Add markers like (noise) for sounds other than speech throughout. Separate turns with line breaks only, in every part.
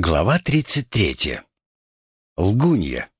Глава 33. Лгунья.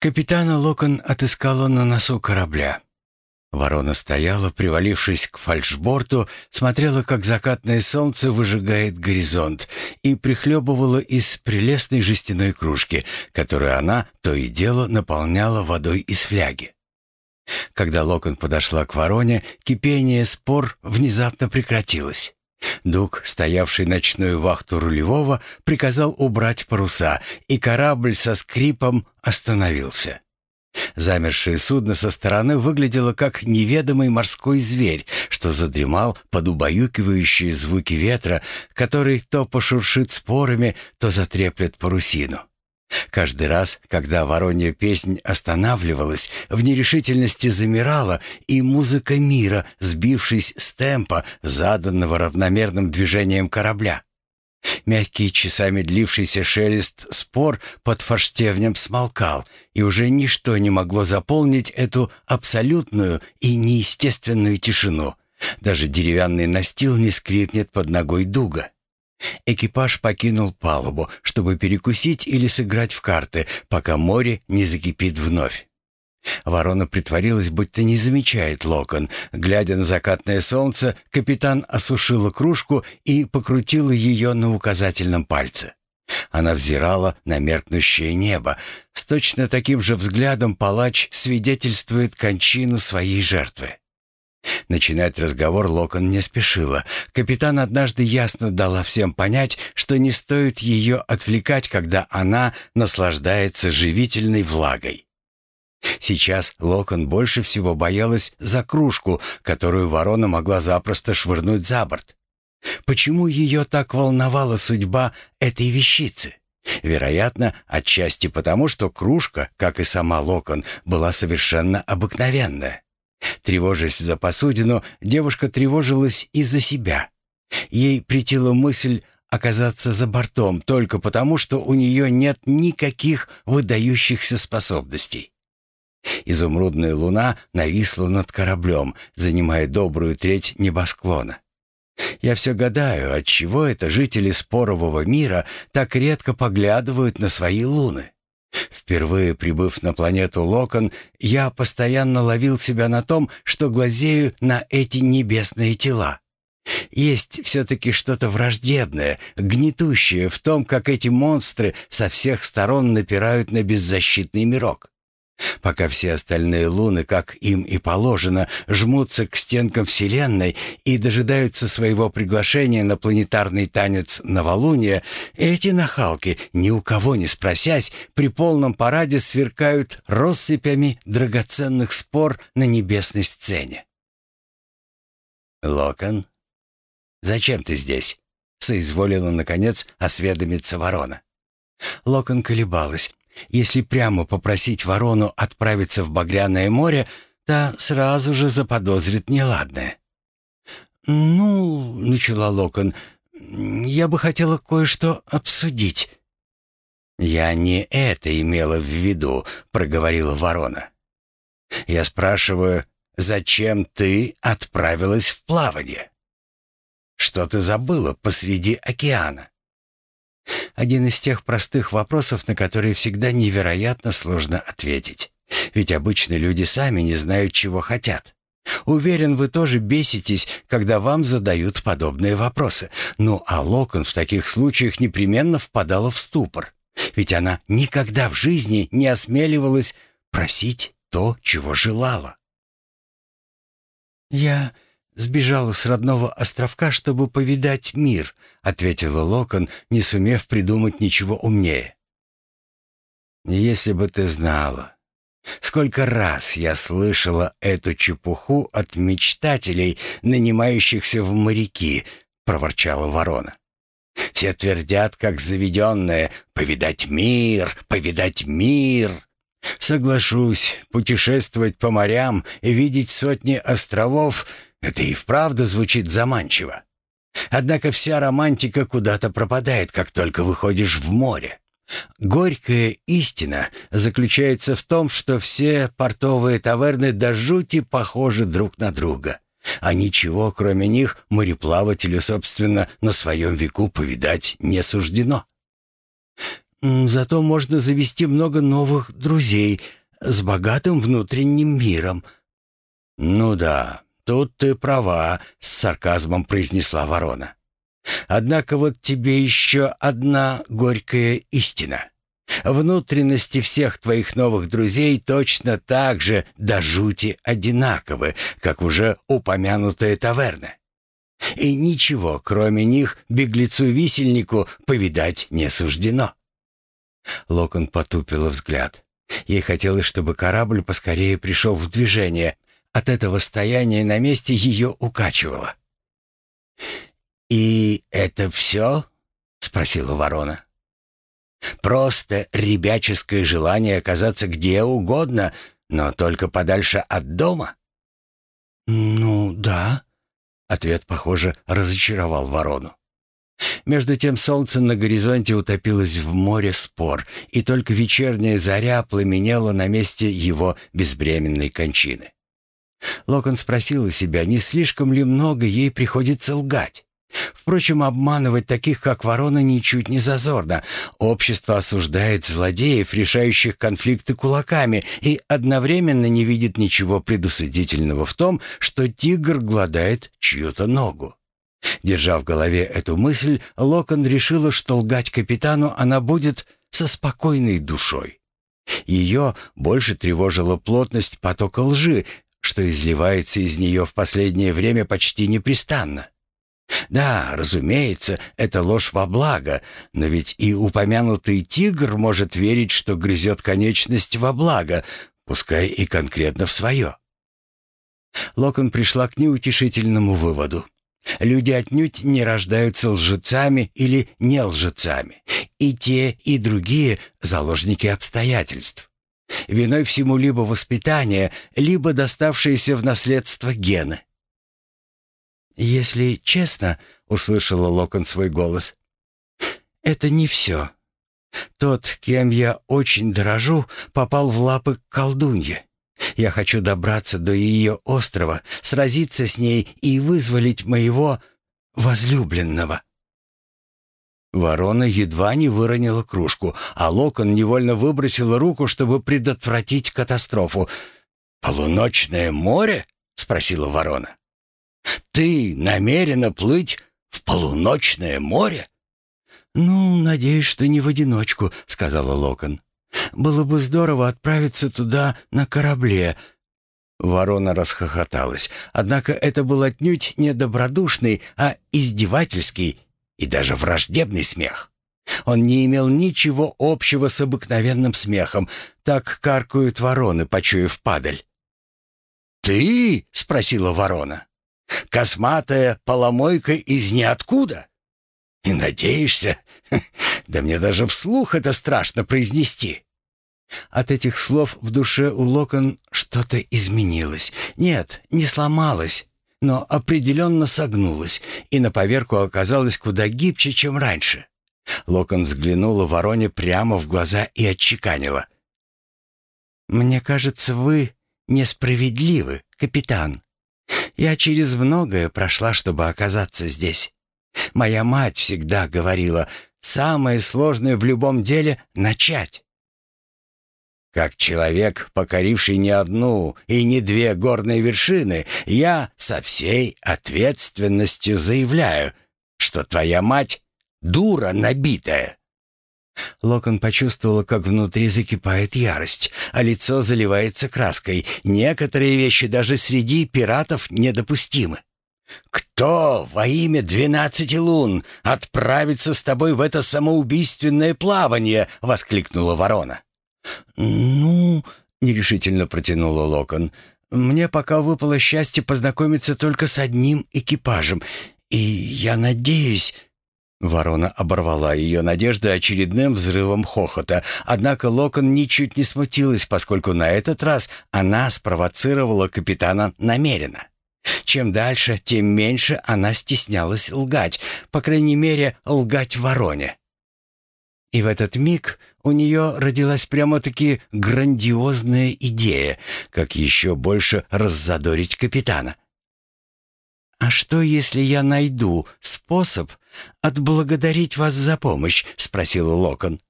Капитана Локон отыскала на носу корабля. Ворона стояла, привалившись к фальшборту, смотрела, как закатное солнце выжигает горизонт, и прихлебывала из прелестной жестяной кружки, которую она то и дело наполняла водой из фляги. Когда Локон подошла к вороне, кипение спор внезапно прекратилось. Дуг, стоявший ночную вахту рулевого, приказал убрать паруса, и корабль со скрипом остановился. Замершее судно со стороны выглядело как неведомый морской зверь, что задремал под убаюкивающие звуки ветра, который то пошуршит спорами, то затреплет парусину. Каждый раз, когда воронья песнь останавливалась, в нерешительности замирала и музыка мира, сбившись с темпа, заданного равномерным движением корабля. Мягкий часами длившийся шелест спор под форштевнем смолкал, и уже ничто не могло заполнить эту абсолютную и неестественную тишину. Даже деревянный настил не скрипнет под ногой дуга. Экипаж покинул палубу, чтобы перекусить или сыграть в карты, пока море не закипит вновь. Ворона притворилась, будто не замечает локон. Глядя на закатное солнце, капитан осушила кружку и покрутила ее на указательном пальце. Она взирала на меркнущее небо. С точно таким же взглядом палач свидетельствует кончину своей жертвы. Начинать разговор Локон не спешила. Капитан однажды ясно дала всем понять, что не стоит ее отвлекать, когда она наслаждается живительной влагой. Сейчас Локон больше всего боялась за кружку, которую ворона могла запросто швырнуть за борт. Почему ее так волновала судьба этой вещицы? Вероятно, отчасти потому, что кружка, как и сама Локон, была совершенно обыкновенная. Тревожась за посудину, девушка тревожилась и за себя. Ей притила мысль оказаться за бортом только потому, что у нее нет никаких выдающихся способностей. Изумрудная луна нависла над кораблем, занимая добрую треть небосклона. Я все гадаю, отчего это жители спорового мира так редко поглядывают на свои луны. Впервые прибыв на планету Локон, я постоянно ловил себя на том, что глазею на эти небесные тела. Есть все-таки что-то враждебное, гнетущее в том, как эти монстры со всех сторон напирают на беззащитный мирок. Пока все остальные луны, как им и положено, жмутся к стенкам Вселенной и дожидаются своего приглашения на планетарный танец новолуния, эти нахалки, ни у кого не спросясь, при полном параде сверкают россыпями драгоценных спор на небесной сцене. «Локон, зачем ты здесь?» — соизволила, наконец, осведомиться ворона. Локон колебалась, если прямо попросить ворону отправиться в Багряное море, та сразу же заподозрит неладное. «Ну, — начала Локон, — я бы хотела кое-что обсудить». «Я не это имела в виду», — проговорила ворона. «Я спрашиваю, зачем ты отправилась в плавание? Что ты забыла посреди океана?» Один из тех простых вопросов, на которые всегда невероятно сложно ответить. Ведь обычно люди сами не знают, чего хотят. Уверен, вы тоже беситесь, когда вам задают подобные вопросы. Ну, а Локон в таких случаях непременно впадала в ступор. Ведь она никогда в жизни не осмеливалась просить то, чего желала. «Я сбежала с родного островка, чтобы повидать мир», — ответила Локон, не сумев придумать ничего умнее. «Если бы ты знала, сколько раз я слышала эту чепуху от мечтателей, нанимающихся в моряки», — проворчала ворона. «Все твердят, как заведенные, повидать мир, повидать мир». Соглашусь, путешествовать по морям и видеть сотни островов это и вправду звучит заманчиво. Однако вся романтика куда-то пропадает, как только выходишь в море. Горькая истина заключается в том, что все портовые таверны до жути похожи друг на друга. А ничего, кроме них, мореплавателю, собственно, на своем веку повидать не суждено. Зато можно завести много новых друзей с богатым внутренним миром. «Ну да, тут ты права», — с сарказмом произнесла ворона. «Однако вот тебе еще одна горькая истина. Внутренности всех твоих новых друзей точно так же до жути одинаковы, как уже упомянутая таверна. И ничего, кроме них, беглецу-висельнику повидать не суждено. Локон потупила взгляд. Ей хотелось, чтобы корабль поскорее пришел в движение. От этого стояния на месте ее укачивало. «И это все?» — спросила ворона. Просто ребяческое желание оказаться где угодно, но только подальше от дома? Ну, да. Ответ, похоже, разочаровал ворону. Между тем солнце на горизонте утопилось в море спор, и только вечерняя заря пламенела на месте его безбременной кончины. Локон спросила себя, не слишком ли много ей приходится лгать. Впрочем, обманывать таких, как ворона, ничуть не зазорно. Общество осуждает злодеев, решающих конфликты кулаками, и одновременно не видит ничего предусудительного в том, что тигр гладает чью-то ногу. Держа в голове эту мысль, Локон решила, что лгать капитану она будет со спокойной душой. Ее больше тревожила плотность потока лжи, что изливается из нее в последнее время почти непрестанно. Да, разумеется, это ложь во благо, но ведь и упомянутый тигр может верить, что грызет конечность во благо, пускай и конкретно в свое. Локон пришла к неутешительному выводу. Люди отнюдь не рождаются лжецами или не лжецами. И те, и другие — заложники обстоятельств. Виной всему либо воспитание, либо доставшиеся в наследство гены. «Если честно», — услышала Локон свой голос, — «это не все. Тот, кем я очень дорожу, попал в лапы к колдунье. Я хочу добраться до ее острова, сразиться с ней и вызволить моего возлюбленного». Ворона едва не выронила кружку, а Локон невольно выбросила руку, чтобы предотвратить катастрофу. «Полуночное море?» — спросила ворона. Ты намерена плыть в полуночное море?» «Ну, надеюсь, что не в одиночку», — сказала Локон. «Было бы здорово отправиться туда на корабле». Ворона расхохоталась, однако это был отнюдь не добродушный, а издевательский и даже враждебный смех. Он не имел ничего общего с обыкновенным смехом, так каркают вороны, почуяв падаль. «Ты?» — спросила ворона. Косматая поломойка из ниоткуда? И надеешься? (laughs) Да мне даже вслух это страшно произнести. От этих слов в душе у Локон что-то изменилось. Нет, не сломалось, но определенно согнулось, и на поверку оказалось куда гибче, чем раньше. Локон взглянула вороне прямо в глаза и отчеканила. «Мне кажется, вы несправедливы, капитан. Я через многое прошла, чтобы оказаться здесь. Моя мать всегда говорила, самое сложное в любом деле — начать. Как человек, покоривший не одну и не две горные вершины, я со всей ответственностью заявляю, что твоя мать — дура набитая. Локон почувствовала, как внутри закипает ярость, а лицо заливается краской. Некоторые вещи даже среди пиратов недопустимы. «Кто во имя двенадцати лун отправится с тобой в это самоубийственное плавание?» — воскликнула ворона. «Ну...» — нерешительно протянула Локон. «Мне пока выпало счастье познакомиться только с одним экипажем, и я надеюсь...» Ворона оборвала ее надежды очередным взрывом хохота, однако Локон ничуть не смутилась, поскольку на этот раз она спровоцировала капитана намеренно. Чем дальше, тем меньше она стеснялась лгать, по крайней мере, лгать вороне. И в этот миг у нее родилась прямо-таки грандиозная идея, как еще больше раззадорить капитана. «А что, если я найду способ отблагодарить вас за помощь?» — спросил Локон.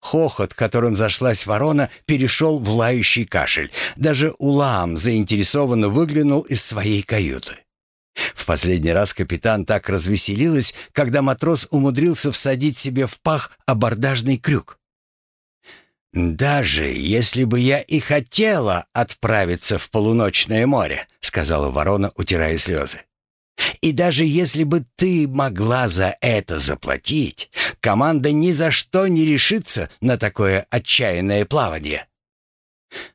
Хохот, которым зашлась ворона, перешел в лающий кашель. Даже Улаам заинтересованно выглянул из своей каюты. В последний раз капитан так развеселилась, когда матрос умудрился всадить себе в пах абордажный крюк. «Даже если бы я и хотела отправиться в полуночное море», — сказала ворона, утирая слезы. «И даже если бы ты могла за это заплатить, команда ни за что не решится на такое отчаянное плавание».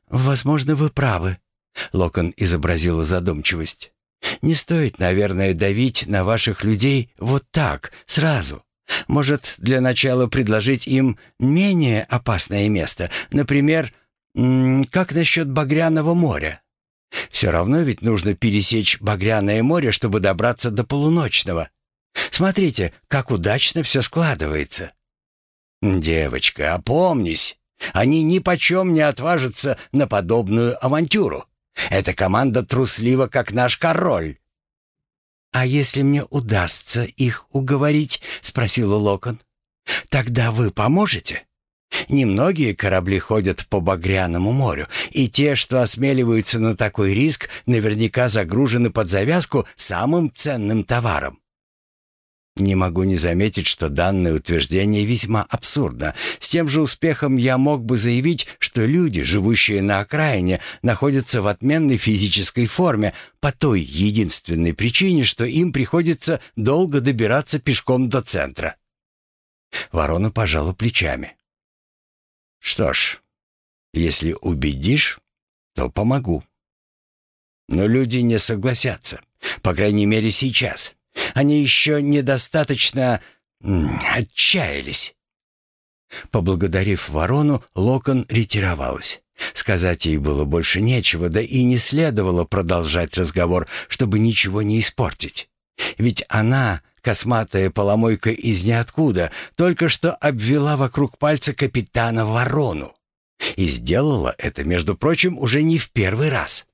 «Возможно, вы правы», — Локон изобразила задумчивость. «Не стоит, наверное, давить на ваших людей вот так, сразу. Может, для начала предложить им менее опасное место, например, как насчет Багряного моря? Все равно ведь нужно пересечь Багряное море, чтобы добраться до Полуночного. Смотрите, как удачно все складывается. Девочка, опомнись. Они ни почем не отважатся на подобную авантюру. Эта команда труслива, как наш король. «А если мне удастся их уговорить?» — спросила Локон. «Тогда вы поможете?» Немногие корабли ходят по Багряному морю, и те, что осмеливаются на такой риск, наверняка загружены под завязку самым ценным товаром. Не могу не заметить, что данное утверждение весьма абсурдно. С тем же успехом я мог бы заявить, что люди, живущие на окраине, находятся в отменной физической форме по той единственной причине, что им приходится долго добираться пешком до центра. Ворона пожала плечами. «Что ж, если убедишь, то помогу». Но люди не согласятся, по крайней мере сейчас. Они еще недостаточно отчаялись. Поблагодарив ворону, Локон ретировалась. Сказать ей было больше нечего, да и не следовало продолжать разговор, чтобы ничего не испортить. Ведь она, косматая поломойка из ниоткуда, только что обвела вокруг пальца капитана ворону. И сделала это, между прочим, уже не в первый раз.